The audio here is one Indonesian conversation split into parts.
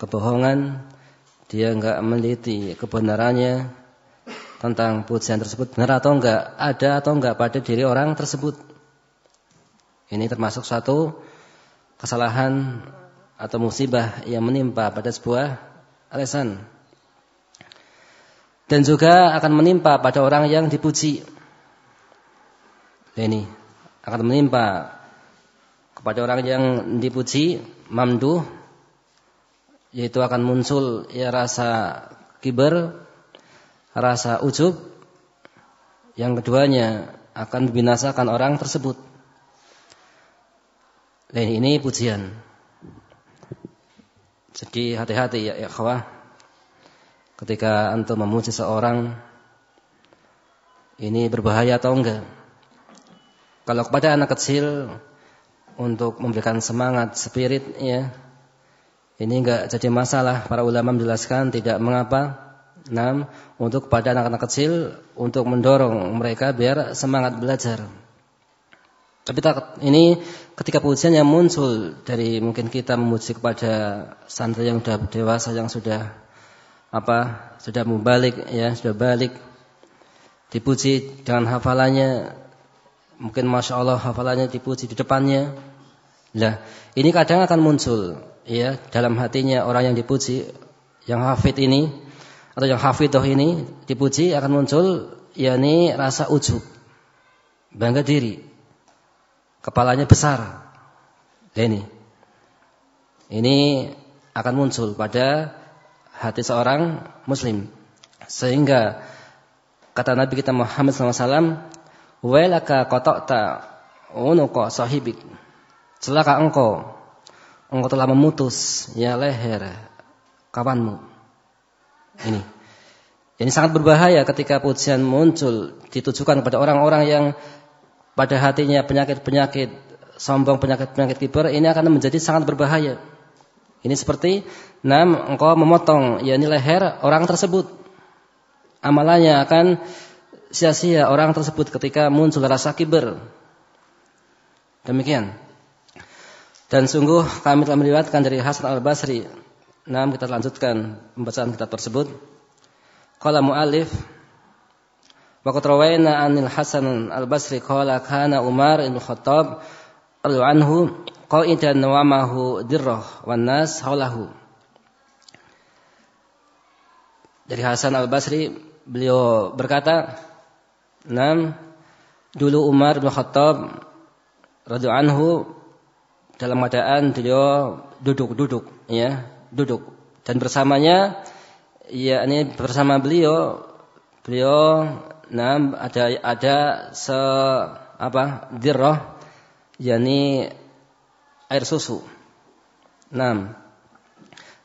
kebohongan, dia enggak meneliti kebenarannya tentang pujian tersebut benar atau enggak, ada atau enggak pada diri orang tersebut. Ini termasuk satu kesalahan atau musibah yang menimpa pada sebuah alasan. Dan juga akan menimpa pada orang yang dipuji. Ini akan menimpa kepada orang yang dipuji, mamduh, yaitu akan muncul ya rasa kiber, rasa ujub. Yang keduanya akan membinasakan orang tersebut. Dan ini pujian. Jadi hati-hati ya ikhwah. Ketika antum memuji seorang ini berbahaya atau enggak? Kalau kepada anak kecil untuk memberikan semangat, spirit ya. Ini enggak jadi masalah. Para ulama menjelaskan tidak mengapa. Nam, untuk kepada anak-anak kecil untuk mendorong mereka biar semangat belajar. Tapi ini ketika pujian yang muncul dari mungkin kita memuji kepada santri yang sudah dewasa yang sudah apa sudah membalik ya sudah balik dipuji dengan hafalannya mungkin masya Allah hafalannya dipuji di depannya lah ini kadang akan muncul ya dalam hatinya orang yang dipuji yang hafid ini atau yang hafidoh ini dipuji akan muncul yakni rasa ujub bangga diri kepalanya besar. Ini. Ini akan muncul pada hati seorang muslim. Sehingga kata Nabi kita Muhammad SAW, "Walaka qata'ta unuqa sahibik." Celaka engkau. Engkau telah memutus ya leher kawanmu. Ini. Ini sangat berbahaya ketika pujian muncul ditujukan kepada orang-orang yang pada hatinya penyakit-penyakit sombong, penyakit-penyakit kiber ini akan menjadi sangat berbahaya. Ini seperti enam engkau memotong yakni leher orang tersebut. Amalannya akan sia-sia orang tersebut ketika muncul rasa kiber. Demikian. Dan sungguh kami telah meriwayatkan dari Hasan Al-Basri. Nah, kita lanjutkan pembacaan kitab tersebut. Qala mu'alif Waqad rawayna anil Hasan al-Basri qala kana Umar bin Khattab radhiyallahu anhu qa'idan nawamahu dirrah wan nas haulahu. Dari Hasan al-Basri beliau berkata, "Nam dulu Umar bin Khattab radhiyallahu anhu dalam keadaan beliau duduk-duduk ya, duduk dan bersamanya ya ini bersama beliau beliau Nah, ada ada se apa? dirrah yakni air susu. Nah,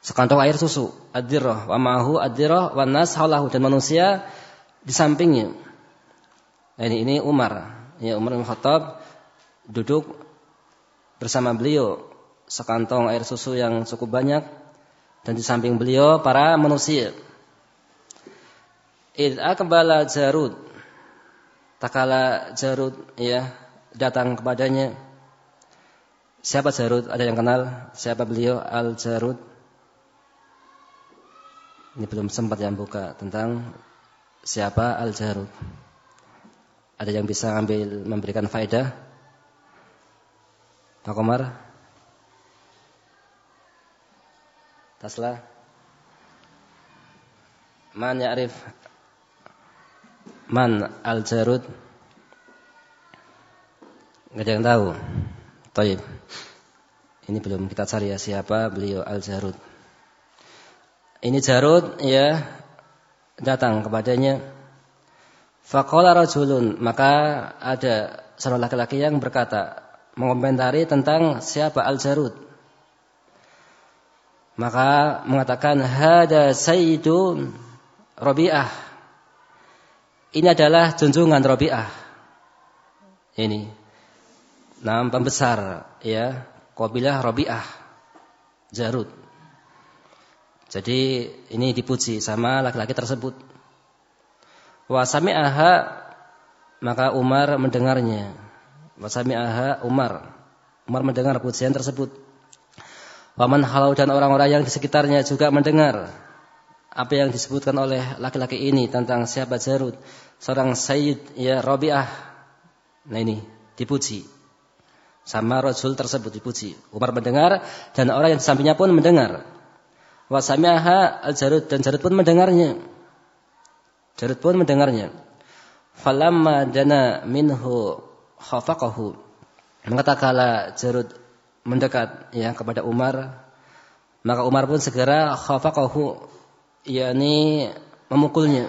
sekantong air susu, ad-dirrah wa ma'ahu ad-dirrah wa nas haulahu dan manusia di sampingnya. Ini ini Umar. Ya Umar bin Khattab duduk bersama beliau sekantong air susu yang cukup banyak dan di samping beliau para manusia. Id akbala Jarud. Takala Jarud ya datang kepadanya. Siapa Jarud? Ada yang kenal? Siapa beliau? Al Jarud. Ini belum sempat yang buka tentang siapa Al Jarud. Ada yang bisa ambil memberikan faedah? Pak Komar? Tasla? Man ya'rif Man al-Jarud? Gak ada yang tahu. Taib. Ini belum kita cari ya siapa beliau al-Jarud. Ini Jarud ya datang kepadanya. Faqala rajulun, maka ada seorang laki-laki yang berkata mengomentari tentang siapa Al-Jarud. Maka mengatakan hada sayyidun Rabi'ah ini adalah junjungan Robi'ah. Ini. Nama pembesar ya, kabilah Robi'ah. Jarud. Jadi ini dipuji sama laki-laki tersebut. Wa sami'aha maka Umar mendengarnya. Wa sami'aha Umar. Umar mendengar pujian tersebut. Waman halau dan orang-orang yang di sekitarnya juga mendengar apa yang disebutkan oleh laki-laki ini tentang siapa Jarud, seorang Sayyid ya Rabi'ah. Nah ini dipuji. Sama Rasul tersebut dipuji. Umar mendengar dan orang yang di sampingnya pun mendengar. Wasami'aha al-Jarud dan Jarud pun mendengarnya. Jarud pun mendengarnya. Falamma dana minhu khafaqahu. Maka kala Jarud mendekat ya kepada Umar, maka Umar pun segera khafaqahu yakni memukulnya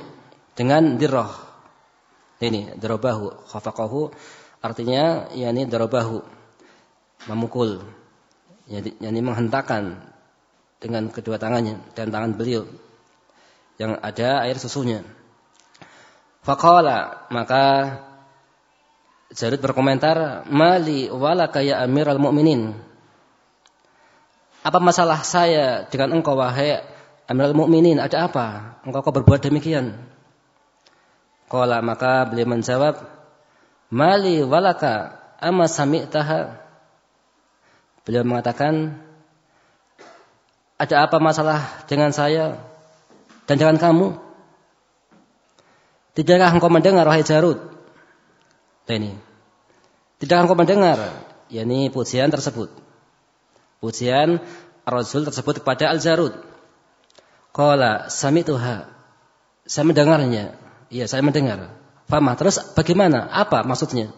dengan dirah. Ini darabahu khafaqahu artinya yakni darabahu memukul yakni menghentakkan dengan kedua tangannya dan tangan beliau yang ada air susunya. Faqala maka Jarid berkomentar, "Mali walaka ya Amirul Mukminin." Apa masalah saya dengan engkau wahai Amirul Mukminin? Ada apa? Engkau kau berbuat demikian? Qala maka beliau menjawab, "Mali walaka amma sami'taha?" Beliau mengatakan, "Ada apa masalah dengan saya dan dengan kamu?" Tidakkah engkau mendengar wahai Jarud? Ini. Tidakkah engkau mendengar yakni pujian tersebut? Pujian Rasul tersebut kepada Al-Jarud. Qala samituha. Saya mendengarnya. Iya, saya mendengar. Fama. Terus bagaimana? Apa maksudnya?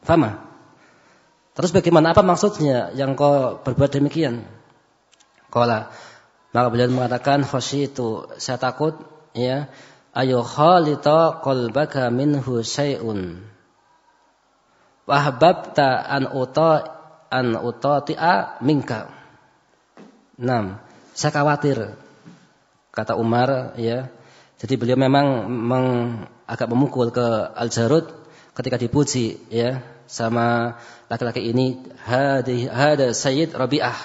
Fama. Terus bagaimana? Apa maksudnya yang kau berbuat demikian? Qala. Maka beliau mengatakan itu Saya takut ya ayu khalita qalbaka minhu syai'un wahbabta an uta an utati'a minka Nam, saya khawatir kata Umar ya. Jadi beliau memang, memang agak memukul ke Al-Jarud ketika dipuji ya sama laki-laki ini hada Sayyid Rabi'ah.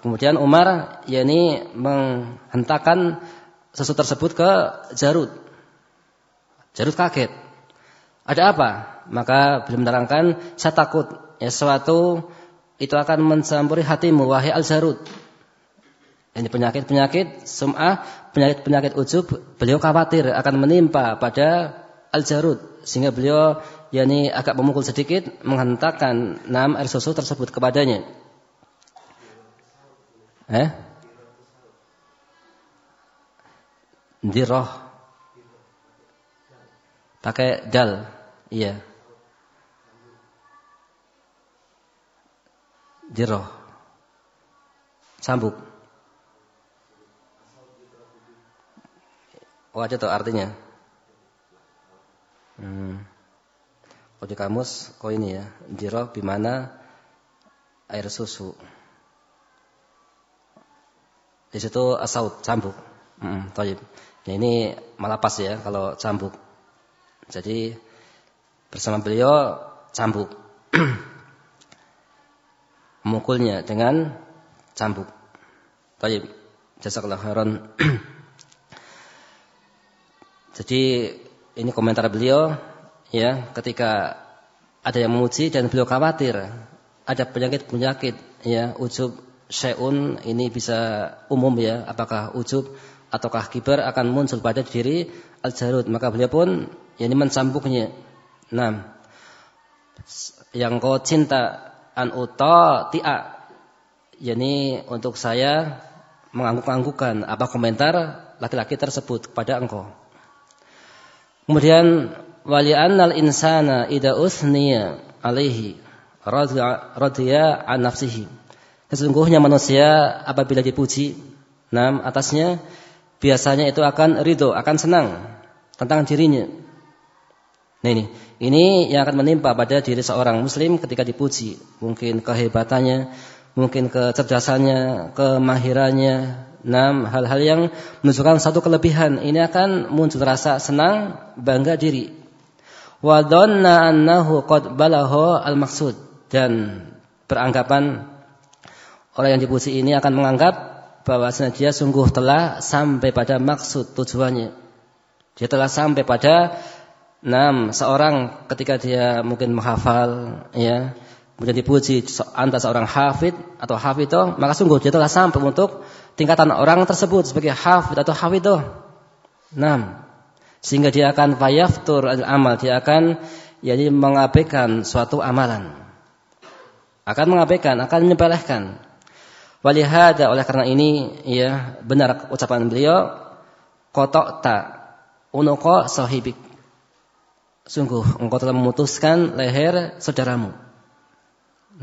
Kemudian Umar yakni menghentakkan sesuatu tersebut ke Jarud. Jarud kaget. Ada apa? Maka beliau menerangkan, saya takut ya sesuatu itu akan mencampuri hatimu wahai Al-Jarud. Ini penyakit-penyakit sum'ah, penyakit-penyakit ujub, beliau khawatir akan menimpa pada Al-Jarud sehingga beliau yakni agak memukul sedikit menghentakkan enam air susu tersebut kepadanya. Eh? Diroh. Pakai dal. Iya. Diroh. Sambuk. Oh ada tuh artinya. Hmm. Kamus, kok ini ya. Diroh bimana air susu. Di situ asaut, cambuk. Hmm. Nah, ini malah pas ya kalau cambuk. Jadi bersama beliau cambuk. Memukulnya dengan cambuk. Baik, jazakallahu khairan. Jadi ini komentar beliau ya ketika ada yang memuji dan beliau khawatir ada penyakit-penyakit ya ujub syai'un ini bisa umum ya apakah ujub ataukah kibar akan muncul pada diri Al-Jarud. Maka beliau pun ini mencambuknya. Nah, yang kau cinta an uta ti'a yakni untuk saya mengangguk-anggukan apa komentar laki-laki tersebut kepada engkau. Kemudian wali annal insana ida usniya alaihi radhiya an nafsihi. Sesungguhnya manusia apabila dipuji nam atasnya biasanya itu akan ridho, akan senang tentang dirinya. Nah ini, ini yang akan menimpa pada diri seorang muslim ketika dipuji. Mungkin kehebatannya, mungkin kecerdasannya, kemahirannya, enam hal-hal yang menunjukkan satu kelebihan. Ini akan muncul rasa senang, bangga diri. Wa dhanna annahu qad balaho al-maksud dan beranggapan orang yang dipuji ini akan menganggap bahwasanya dia sungguh telah sampai pada maksud tujuannya. Dia telah sampai pada enam seorang ketika dia mungkin menghafal ya kemudian dipuji antara seorang hafid atau hafidho, maka sungguh dia telah sampai untuk tingkatan orang tersebut sebagai hafid atau hafidho. Nah, sehingga dia akan fayaftur al-amal, dia akan yakni mengabaikan suatu amalan. Akan mengabaikan, akan menyepelekan. Walihada oleh karena ini ya benar ucapan beliau kotok tak unuko sahibik. Sungguh engkau telah memutuskan leher saudaramu. 6.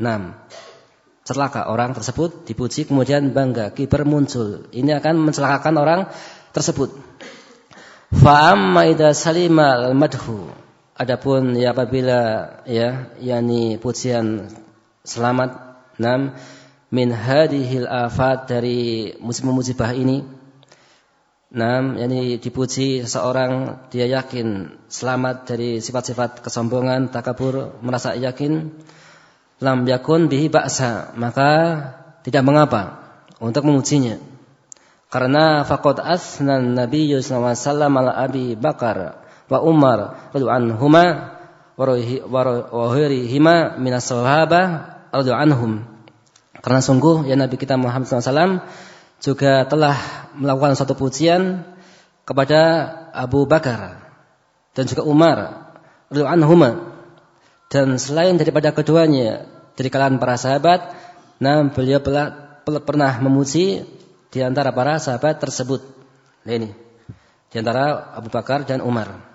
Celaka orang tersebut dipuji kemudian bangga kibar muncul. Ini akan mencelakakan orang tersebut. Fa'amma idza salima al-madhu. Adapun ya apabila ya yakni pujian selamat nam min hadhil afat dari musibah-musibah ini Nam, yakni dipuji seseorang dia yakin selamat dari sifat-sifat kesombongan, takabur, merasa yakin lam yakun bihi ba'sa, maka tidak mengapa untuk memujinya. Karena faqad asna Nabi sallallahu alaihi wasallam ala Abi Bakar wa Umar radhiyallahu anhuma wa hima min as-sahabah radhiyallahu anhum. Karena sungguh ya Nabi kita Muhammad SAW juga telah melakukan satu pujian kepada Abu Bakar dan juga Umar radhiyallahu dan selain daripada keduanya dari kalangan para sahabat, nah beliau pernah memuji di antara para sahabat tersebut. Nah ini di antara Abu Bakar dan Umar.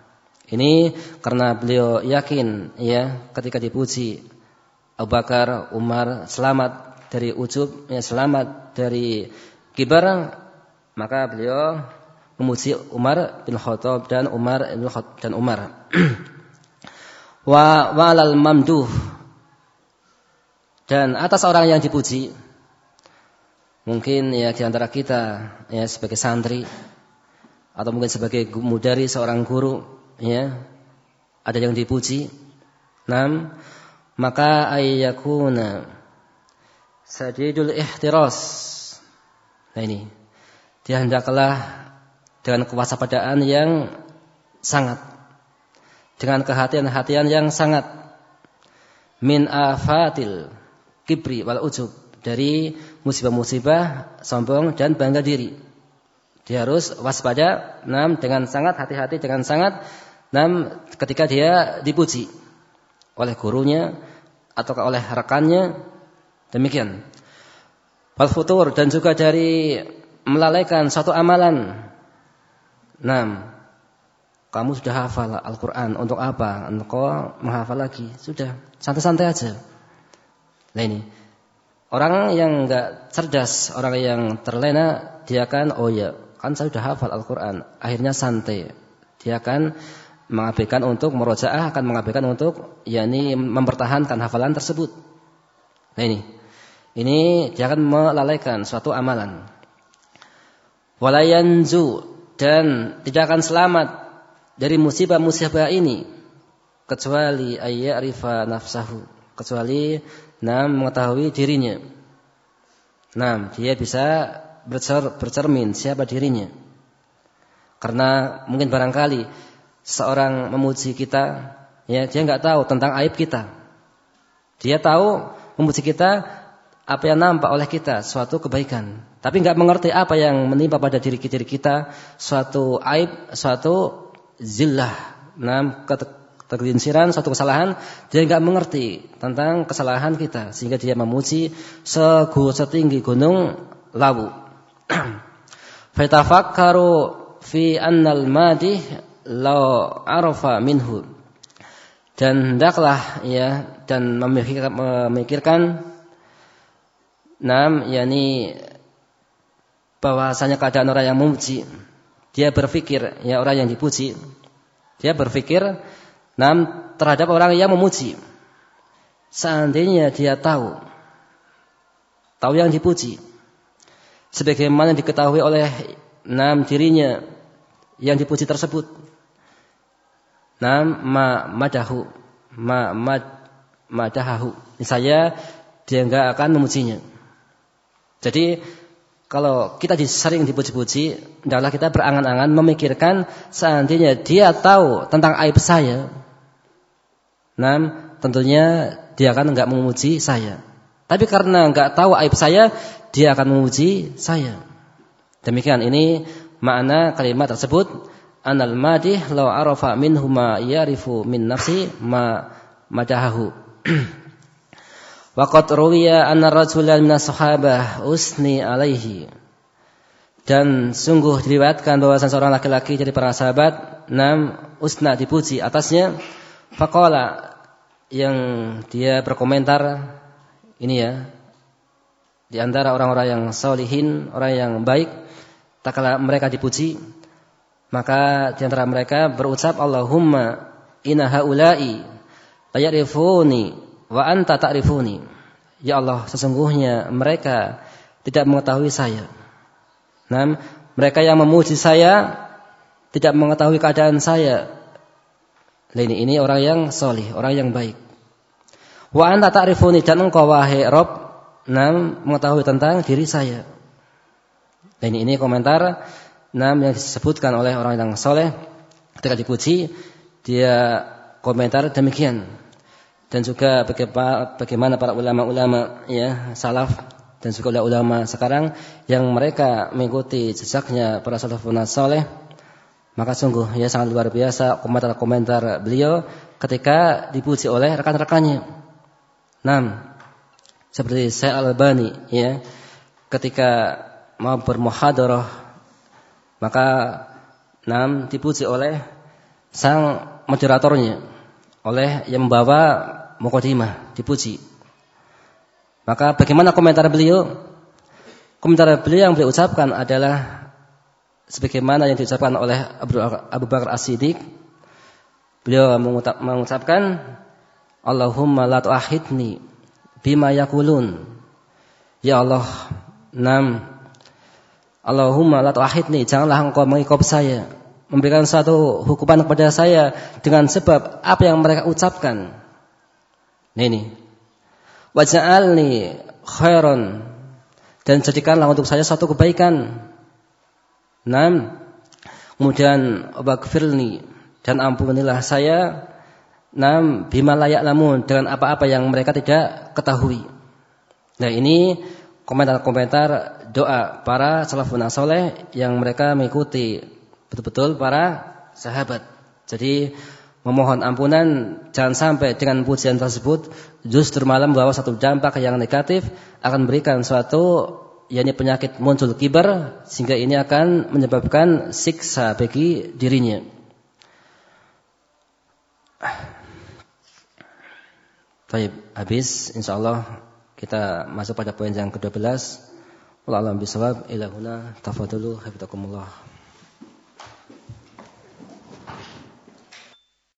Ini karena beliau yakin ya ketika dipuji Abu Bakar, Umar selamat dari ujub, ya selamat dari kibar, maka beliau memuji Umar bin Khattab dan Umar bin Khattab dan Umar. wa walal mamduh. Dan atas orang yang dipuji mungkin ya di antara kita ya sebagai santri atau mungkin sebagai mudari seorang guru ya ada yang dipuji nam maka ayyakuna sadidul ihtiras nah ini dia hendaklah dengan kewaspadaan yang sangat dengan kehatian-hatian yang sangat min afatil kibri wal ujub dari musibah-musibah sombong dan bangga diri. Dia harus waspada nam dengan sangat hati-hati dengan sangat nam ketika dia dipuji oleh gurunya atau oleh rekannya demikian. Wal futur dan juga dari melalaikan suatu amalan. Nam kamu sudah hafal Al-Quran. Untuk apa? Engkau menghafal lagi. Sudah. Santai-santai aja. Nah ini. Orang yang enggak cerdas, orang yang terlena, dia akan, oh ya, kan saya sudah hafal Al-Quran. Akhirnya santai. Dia akan mengabaikan untuk merojaah, akan mengabaikan untuk, yakni mempertahankan hafalan tersebut. Nah ini. Ini akan melalaikan suatu amalan. Walayanzu dan tidak akan selamat dari musibah-musibah ini kecuali ayyarifa nafsahu kecuali nam mengetahui dirinya. Nam, dia bisa bercer, bercermin siapa dirinya. Karena mungkin barangkali seorang memuji kita, ya dia nggak tahu tentang aib kita. Dia tahu memuji kita apa yang nampak oleh kita suatu kebaikan, tapi nggak mengerti apa yang menimpa pada diri diri kita suatu aib, suatu zillah, nah ketergelinciran satu kesalahan, dia nggak mengerti tentang kesalahan kita sehingga dia memuji segu setinggi gunung lawu. Fatafakkaru fi annal madih la arafa minhu. Dan hendaklah ya dan memikirkan nam yakni bahwasanya keadaan orang yang memuji dia berpikir, ya orang yang dipuji, dia berpikir nam terhadap orang yang memuji. Seandainya dia tahu, tahu yang dipuji, sebagaimana diketahui oleh nam dirinya yang dipuji tersebut. Nam ma madahu, ma mad madahahu. Saya dia enggak akan memujinya. Jadi kalau kita sering dipuji-puji, adalah kita berangan-angan memikirkan seandainya dia tahu tentang aib saya. Nah, tentunya dia akan enggak memuji saya. Tapi karena enggak tahu aib saya, dia akan memuji saya. Demikian ini makna kalimat tersebut anal madih law arafa minhu ma yarifu min nafsi ma madahahu. Waqad ruwiya anna rajulan min sahabah usni alaihi. Dan sungguh diriwayatkan bahwa seorang laki-laki dari para sahabat nam usna dipuji atasnya faqala yang dia berkomentar ini ya di antara orang-orang yang solihin, orang yang baik, tak kala mereka dipuji, maka di antara mereka berucap Allahumma inna haula'i tayarifuni wa anta ta'rifuni. Ya Allah, sesungguhnya mereka tidak mengetahui saya. Nah, mereka yang memuji saya tidak mengetahui keadaan saya. Ini ini orang yang solih, orang yang baik. Wa anta ta'rifuni dan engkau wahai Rob Nam mengetahui tentang diri saya. Dan ini komentar Nam yang disebutkan oleh orang yang soleh ketika dipuji dia komentar demikian dan juga bagaimana para ulama-ulama ya salaf dan juga ulama sekarang yang mereka mengikuti jejaknya para salafun soleh maka sungguh ya sangat luar biasa komentar-komentar beliau ketika dipuji oleh rekan-rekannya. Nam seperti saya Al-Albani ya ketika mau bermuhadarah maka nam dipuji oleh sang moderatornya oleh yang membawa mukadimah dipuji maka bagaimana komentar beliau komentar beliau yang beliau ucapkan adalah sebagaimana yang diucapkan oleh Abu Bakar As-Siddiq beliau mengucapkan Allahumma la tu'ahidni bima yakulun. Ya Allah, nam Allahumma la tu'ahidni, janganlah engkau mengikop saya, memberikan satu hukuman kepada saya dengan sebab apa yang mereka ucapkan. Ini. Waj'alni khairan dan jadikanlah untuk saya satu kebaikan. Nam. Kemudian waqfirni dan ampunilah saya Nam bima layak namun dengan apa-apa yang mereka tidak ketahui. Nah ini komentar-komentar doa para salafun soleh yang mereka mengikuti betul-betul para sahabat. Jadi memohon ampunan jangan sampai dengan pujian tersebut justru malam membawa satu dampak yang negatif akan berikan suatu yakni penyakit muncul kibar sehingga ini akan menyebabkan siksa bagi dirinya. Baik, habis insyaallah kita masuk pada poin yang ke-12. Wallahu a'lam bishawab. Ila huna tafadhalu hafizakumullah.